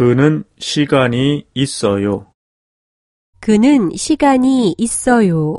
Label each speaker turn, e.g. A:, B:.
A: 그는 시간이 있어요.
B: 그는 시간이 있어요.